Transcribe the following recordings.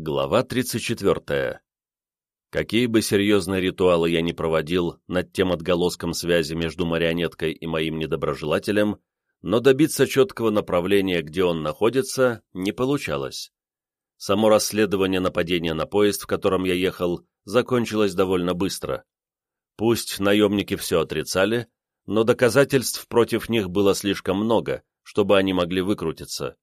Глава 34. Какие бы серьезные ритуалы я ни проводил над тем отголоском связи между марионеткой и моим недоброжелателем, но добиться четкого направления, где он находится, не получалось. Само расследование нападения на поезд, в котором я ехал, закончилось довольно быстро. Пусть наемники все отрицали, но доказательств против них было слишком много, чтобы они могли выкрутиться.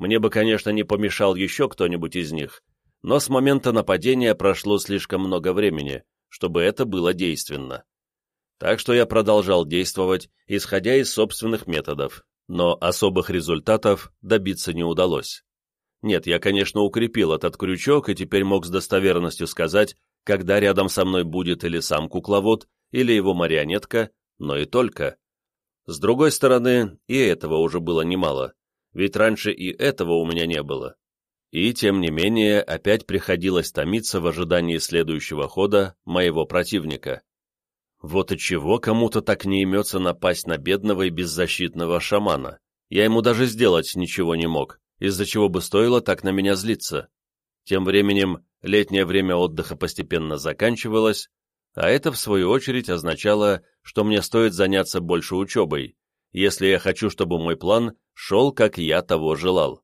Мне бы, конечно, не помешал еще кто-нибудь из них, но с момента нападения прошло слишком много времени, чтобы это было действенно. Так что я продолжал действовать, исходя из собственных методов, но особых результатов добиться не удалось. Нет, я, конечно, укрепил этот крючок и теперь мог с достоверностью сказать, когда рядом со мной будет или сам кукловод, или его марионетка, но и только. С другой стороны, и этого уже было немало ведь раньше и этого у меня не было. И, тем не менее, опять приходилось томиться в ожидании следующего хода моего противника. Вот и чего кому-то так не имется напасть на бедного и беззащитного шамана. Я ему даже сделать ничего не мог, из-за чего бы стоило так на меня злиться. Тем временем летнее время отдыха постепенно заканчивалось, а это, в свою очередь, означало, что мне стоит заняться больше учебой, если я хочу, чтобы мой план шел, как я того желал.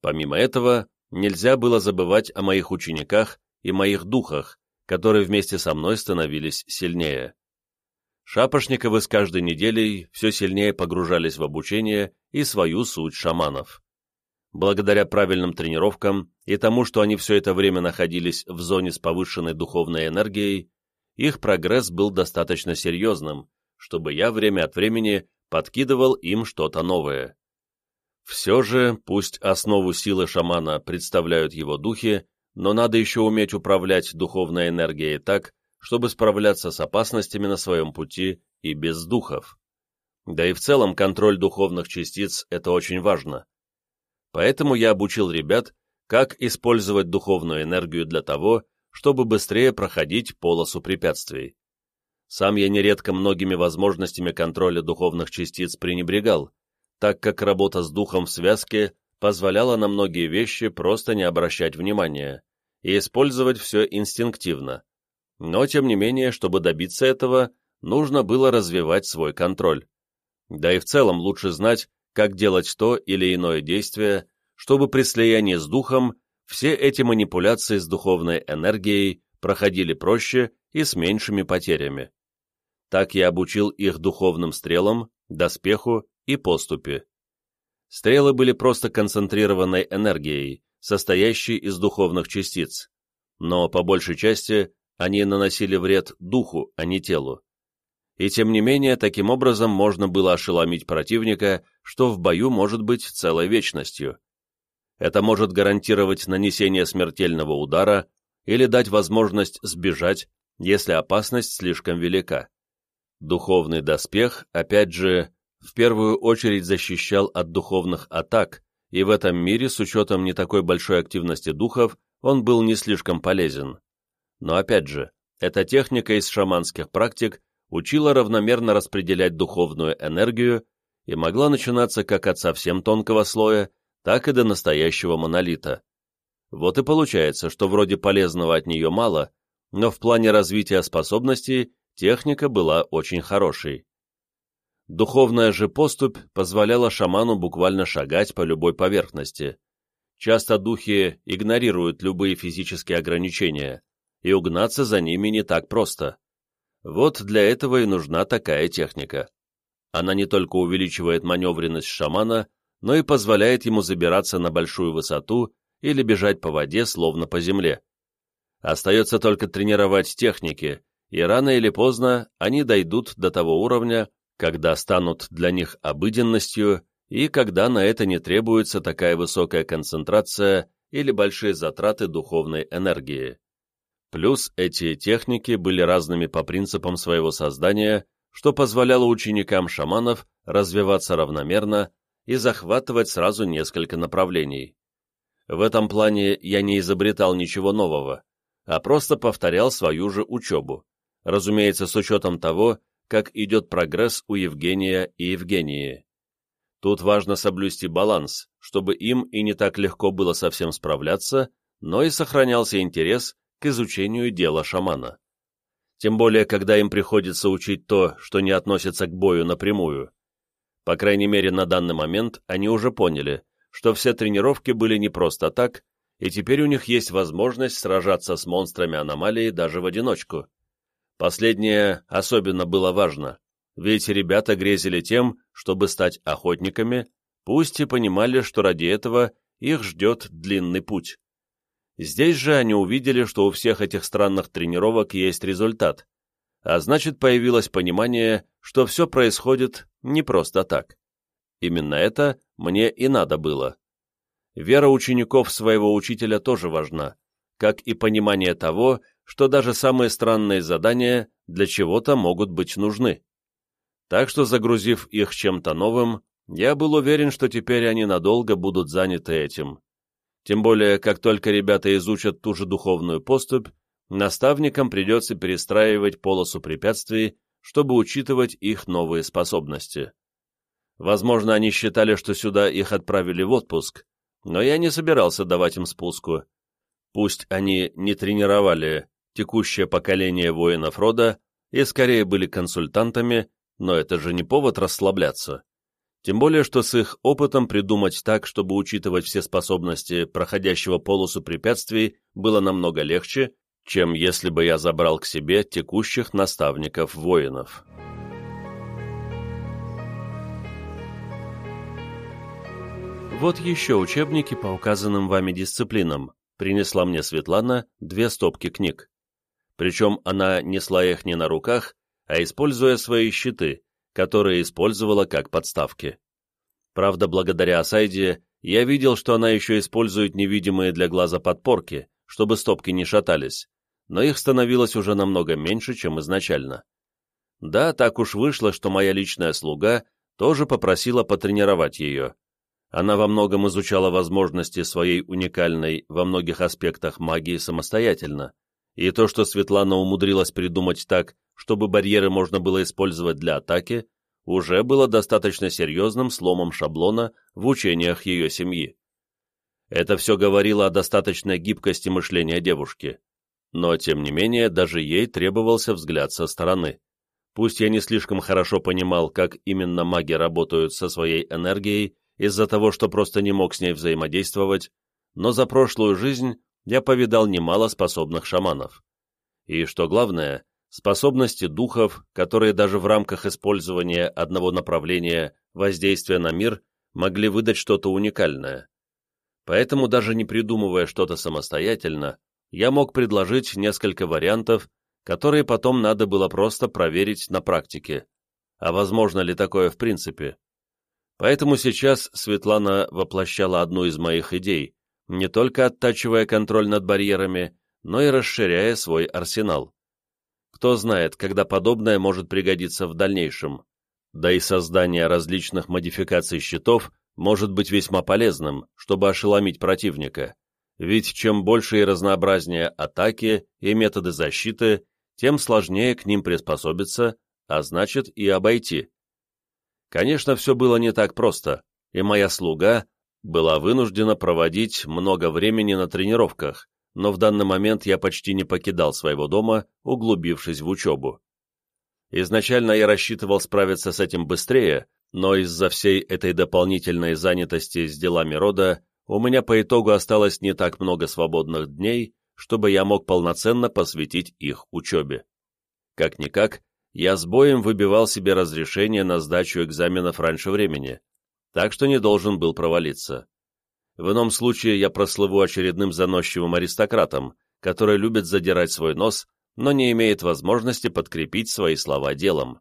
Помимо этого, нельзя было забывать о моих учениках и моих духах, которые вместе со мной становились сильнее. Шапошниковы с каждой неделей все сильнее погружались в обучение и свою суть шаманов. Благодаря правильным тренировкам и тому, что они все это время находились в зоне с повышенной духовной энергией, их прогресс был достаточно серьезным, чтобы я время от времени подкидывал им что-то новое. Все же, пусть основу силы шамана представляют его духи, но надо еще уметь управлять духовной энергией так, чтобы справляться с опасностями на своем пути и без духов. Да и в целом контроль духовных частиц – это очень важно. Поэтому я обучил ребят, как использовать духовную энергию для того, чтобы быстрее проходить полосу препятствий. Сам я нередко многими возможностями контроля духовных частиц пренебрегал, так как работа с духом в связке позволяла на многие вещи просто не обращать внимания и использовать все инстинктивно. Но, тем не менее, чтобы добиться этого, нужно было развивать свой контроль. Да и в целом лучше знать, как делать то или иное действие, чтобы при слиянии с духом все эти манипуляции с духовной энергией проходили проще и с меньшими потерями. Так я обучил их духовным стрелам, доспеху и поступе. Стрелы были просто концентрированной энергией, состоящей из духовных частиц, но по большей части они наносили вред духу, а не телу. И тем не менее, таким образом можно было ошеломить противника, что в бою может быть целой вечностью. Это может гарантировать нанесение смертельного удара или дать возможность сбежать, если опасность слишком велика. Духовный доспех, опять же, в первую очередь защищал от духовных атак, и в этом мире, с учетом не такой большой активности духов, он был не слишком полезен. Но опять же, эта техника из шаманских практик учила равномерно распределять духовную энергию и могла начинаться как от совсем тонкого слоя, так и до настоящего монолита. Вот и получается, что вроде полезного от нее мало, но в плане развития способностей техника была очень хорошей. Духовная же поступь позволяла шаману буквально шагать по любой поверхности. Часто духи игнорируют любые физические ограничения, и угнаться за ними не так просто. Вот для этого и нужна такая техника. Она не только увеличивает маневренность шамана, но и позволяет ему забираться на большую высоту или бежать по воде, словно по земле. Остается только тренировать техники, и рано или поздно они дойдут до того уровня, когда станут для них обыденностью и когда на это не требуется такая высокая концентрация или большие затраты духовной энергии. Плюс эти техники были разными по принципам своего создания, что позволяло ученикам шаманов развиваться равномерно и захватывать сразу несколько направлений. В этом плане я не изобретал ничего нового, а просто повторял свою же учебу разумеется, с учетом того, как идет прогресс у Евгения и Евгении. Тут важно соблюсти баланс, чтобы им и не так легко было совсем справляться, но и сохранялся интерес к изучению дела шамана. Тем более, когда им приходится учить то, что не относится к бою напрямую. По крайней мере, на данный момент они уже поняли, что все тренировки были не просто так, и теперь у них есть возможность сражаться с монстрами аномалии даже в одиночку. Последнее особенно было важно, ведь ребята грезили тем, чтобы стать охотниками, пусть и понимали, что ради этого их ждет длинный путь. Здесь же они увидели, что у всех этих странных тренировок есть результат, а значит появилось понимание, что все происходит не просто так. Именно это мне и надо было. Вера учеников своего учителя тоже важна, как и понимание того, что даже самые странные задания для чего-то могут быть нужны. Так что, загрузив их чем-то новым, я был уверен, что теперь они надолго будут заняты этим. Тем более, как только ребята изучат ту же духовную поступь, наставникам придется перестраивать полосу препятствий, чтобы учитывать их новые способности. Возможно, они считали, что сюда их отправили в отпуск, но я не собирался давать им спуску. Пусть они не тренировали текущее поколение воинов рода и скорее были консультантами, но это же не повод расслабляться. Тем более, что с их опытом придумать так, чтобы учитывать все способности проходящего полосу препятствий, было намного легче, чем если бы я забрал к себе текущих наставников-воинов. Вот еще учебники по указанным вами дисциплинам. Принесла мне Светлана две стопки книг. Причем она несла их не на руках, а используя свои щиты, которые использовала как подставки. Правда, благодаря Асайде я видел, что она еще использует невидимые для глаза подпорки, чтобы стопки не шатались, но их становилось уже намного меньше, чем изначально. Да, так уж вышло, что моя личная слуга тоже попросила потренировать ее. Она во многом изучала возможности своей уникальной во многих аспектах магии самостоятельно, и то, что Светлана умудрилась придумать так, чтобы барьеры можно было использовать для атаки, уже было достаточно серьезным сломом шаблона в учениях ее семьи. Это все говорило о достаточной гибкости мышления девушки. Но, тем не менее, даже ей требовался взгляд со стороны. Пусть я не слишком хорошо понимал, как именно маги работают со своей энергией из-за того, что просто не мог с ней взаимодействовать, но за прошлую жизнь я повидал немало способных шаманов. И, что главное, способности духов, которые даже в рамках использования одного направления воздействия на мир могли выдать что-то уникальное. Поэтому, даже не придумывая что-то самостоятельно, я мог предложить несколько вариантов, которые потом надо было просто проверить на практике. А возможно ли такое в принципе? Поэтому сейчас Светлана воплощала одну из моих идей, не только оттачивая контроль над барьерами, но и расширяя свой арсенал. Кто знает, когда подобное может пригодиться в дальнейшем. Да и создание различных модификаций щитов может быть весьма полезным, чтобы ошеломить противника. Ведь чем больше и разнообразнее атаки и методы защиты, тем сложнее к ним приспособиться, а значит и обойти. Конечно, все было не так просто, и моя слуга была вынуждена проводить много времени на тренировках, но в данный момент я почти не покидал своего дома, углубившись в учебу. Изначально я рассчитывал справиться с этим быстрее, но из-за всей этой дополнительной занятости с делами рода у меня по итогу осталось не так много свободных дней, чтобы я мог полноценно посвятить их учебе. Как-никак, я с боем выбивал себе разрешение на сдачу экзаменов раньше времени, так что не должен был провалиться. В ином случае я прослыву очередным заносчивым аристократом, который любит задирать свой нос, но не имеет возможности подкрепить свои слова делом.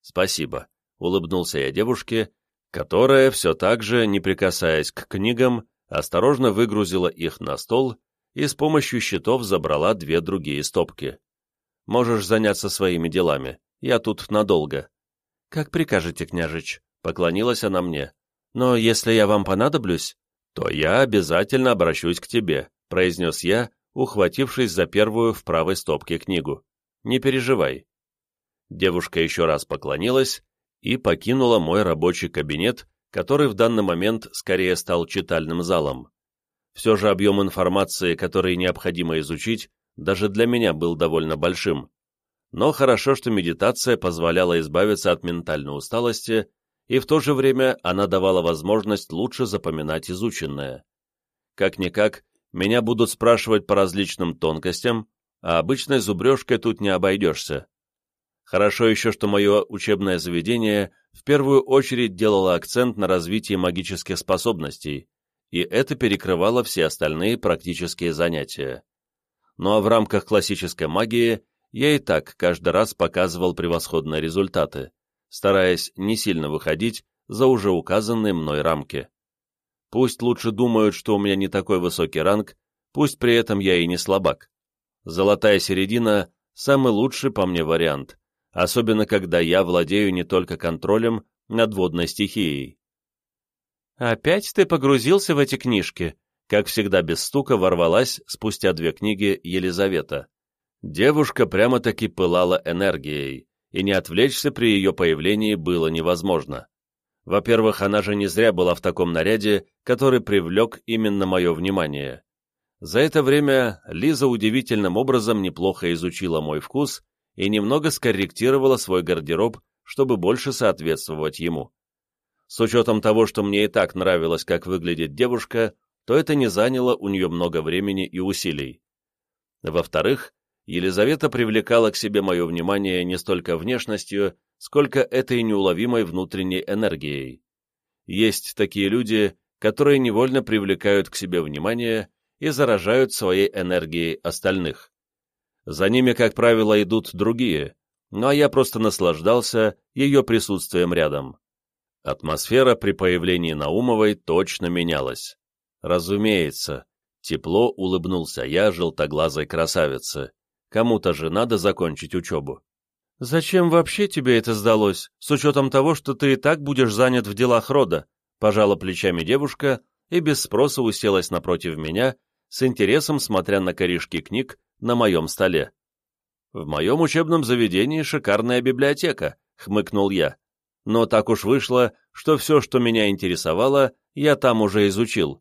«Спасибо», — улыбнулся я девушке, которая, все так же, не прикасаясь к книгам, осторожно выгрузила их на стол и с помощью щитов забрала две другие стопки. «Можешь заняться своими делами, я тут надолго». «Как прикажете, княжич», — поклонилась она мне. «Но если я вам понадоблюсь...» то я обязательно обращусь к тебе», — произнес я, ухватившись за первую в правой стопке книгу. «Не переживай». Девушка еще раз поклонилась и покинула мой рабочий кабинет, который в данный момент скорее стал читальным залом. Все же объем информации, который необходимо изучить, даже для меня был довольно большим. Но хорошо, что медитация позволяла избавиться от ментальной усталости, и в то же время она давала возможность лучше запоминать изученное. Как-никак, меня будут спрашивать по различным тонкостям, а обычной зубрежкой тут не обойдешься. Хорошо еще, что мое учебное заведение в первую очередь делало акцент на развитии магических способностей, и это перекрывало все остальные практические занятия. Ну а в рамках классической магии я и так каждый раз показывал превосходные результаты, стараясь не сильно выходить за уже указанные мной рамки. Пусть лучше думают, что у меня не такой высокий ранг, пусть при этом я и не слабак. Золотая середина – самый лучший по мне вариант, особенно когда я владею не только контролем над водной стихией. «Опять ты погрузился в эти книжки?» Как всегда без стука ворвалась спустя две книги Елизавета. Девушка прямо-таки пылала энергией, и не отвлечься при ее появлении было невозможно. Во-первых, она же не зря была в таком наряде, который привлек именно мое внимание. За это время Лиза удивительным образом неплохо изучила мой вкус и немного скорректировала свой гардероб, чтобы больше соответствовать ему. С учетом того, что мне и так нравилось, как выглядит девушка, то это не заняло у нее много времени и усилий. Во-вторых, Елизавета привлекала к себе мое внимание не столько внешностью, сколько этой неуловимой внутренней энергией. Есть такие люди, которые невольно привлекают к себе внимание и заражают своей энергией остальных. За ними, как правило, идут другие, ну а я просто наслаждался ее присутствием рядом. Атмосфера при появлении Наумовой точно менялась. Разумеется, тепло улыбнулся я желтоглазой красавице. Кому-то же надо закончить учебу. «Зачем вообще тебе это сдалось, с учетом того, что ты и так будешь занят в делах рода?» Пожала плечами девушка и без спроса уселась напротив меня, с интересом смотря на корешки книг на моем столе. «В моем учебном заведении шикарная библиотека», — хмыкнул я. «Но так уж вышло, что все, что меня интересовало, я там уже изучил.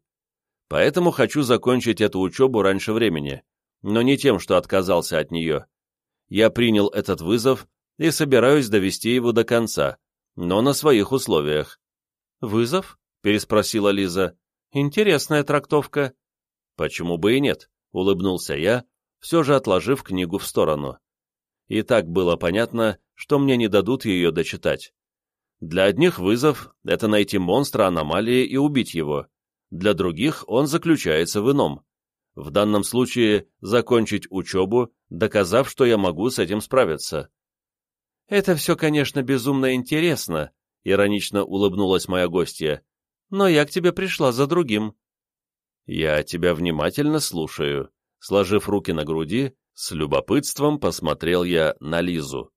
Поэтому хочу закончить эту учебу раньше времени, но не тем, что отказался от нее. Я принял этот вызов и собираюсь довести его до конца, но на своих условиях». «Вызов?» — переспросила Лиза. «Интересная трактовка». «Почему бы и нет?» — улыбнулся я, все же отложив книгу в сторону. И так было понятно, что мне не дадут ее дочитать. Для одних вызов — это найти монстра аномалии и убить его. Для других он заключается в ином. В данном случае закончить учебу, доказав, что я могу с этим справиться. «Это все, конечно, безумно интересно», — иронично улыбнулась моя гостья, «но я к тебе пришла за другим». «Я тебя внимательно слушаю», Сложив руки на груди, с любопытством посмотрел я на Лизу.